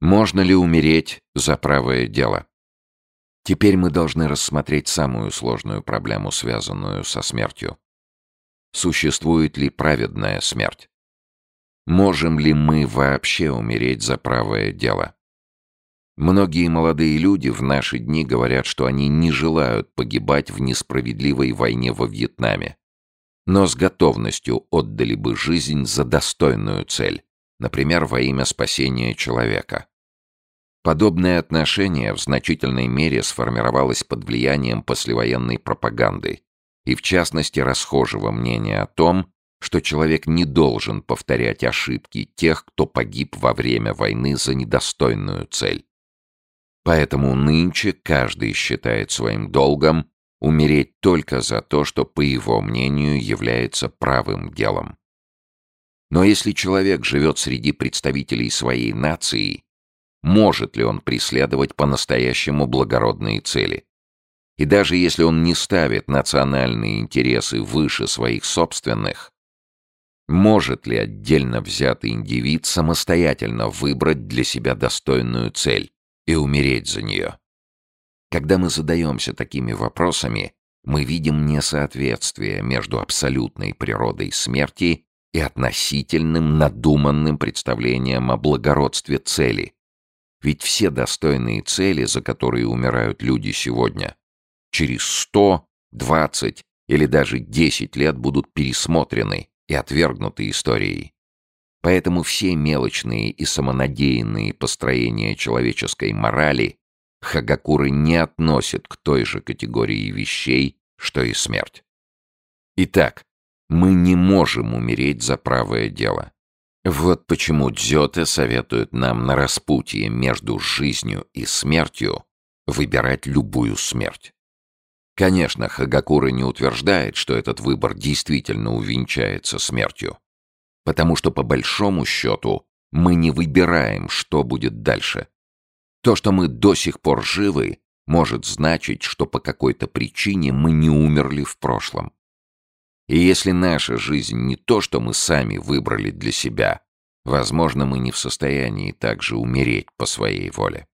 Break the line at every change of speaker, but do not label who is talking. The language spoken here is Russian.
Можно ли умереть за правое дело? Теперь мы должны рассмотреть самую сложную проблему, связанную со смертью. Существует ли праведная смерть? Можем ли мы вообще умереть за правое дело? Многие молодые люди в наши дни говорят, что они не желают погибать в несправедливой войне во Вьетнаме, но с готовностью отдали бы жизнь за достойную цель например, во имя спасения человека. Подобное отношение в значительной мере сформировалось под влиянием послевоенной пропаганды и, в частности, расхожего мнения о том, что человек не должен повторять ошибки тех, кто погиб во время войны за недостойную цель. Поэтому нынче каждый считает своим долгом умереть только за то, что, по его мнению, является правым делом. Но если человек живет среди представителей своей нации, может ли он преследовать по-настоящему благородные цели? И даже если он не ставит национальные интересы выше своих собственных, может ли отдельно взятый индивид самостоятельно выбрать для себя достойную цель и умереть за нее? Когда мы задаемся такими вопросами, мы видим несоответствие между абсолютной природой смерти и относительным надуманным представлением о благородстве цели. Ведь все достойные цели, за которые умирают люди сегодня, через 100, 20 или даже 10 лет будут пересмотрены и отвергнуты историей. Поэтому все мелочные и самонадеянные построения человеческой морали Хагакуры не относят к той же категории вещей, что и смерть. Итак, мы не можем умереть за правое дело. Вот почему Дзёте советует нам на распутье между жизнью и смертью выбирать любую смерть. Конечно, Хагакура не утверждает, что этот выбор действительно увенчается смертью. Потому что, по большому счету, мы не выбираем, что будет дальше. То, что мы до сих пор живы, может значить, что по какой-то причине мы не умерли в прошлом. И если наша жизнь не то, что мы сами выбрали для себя, возможно, мы не в состоянии также умереть по своей воле.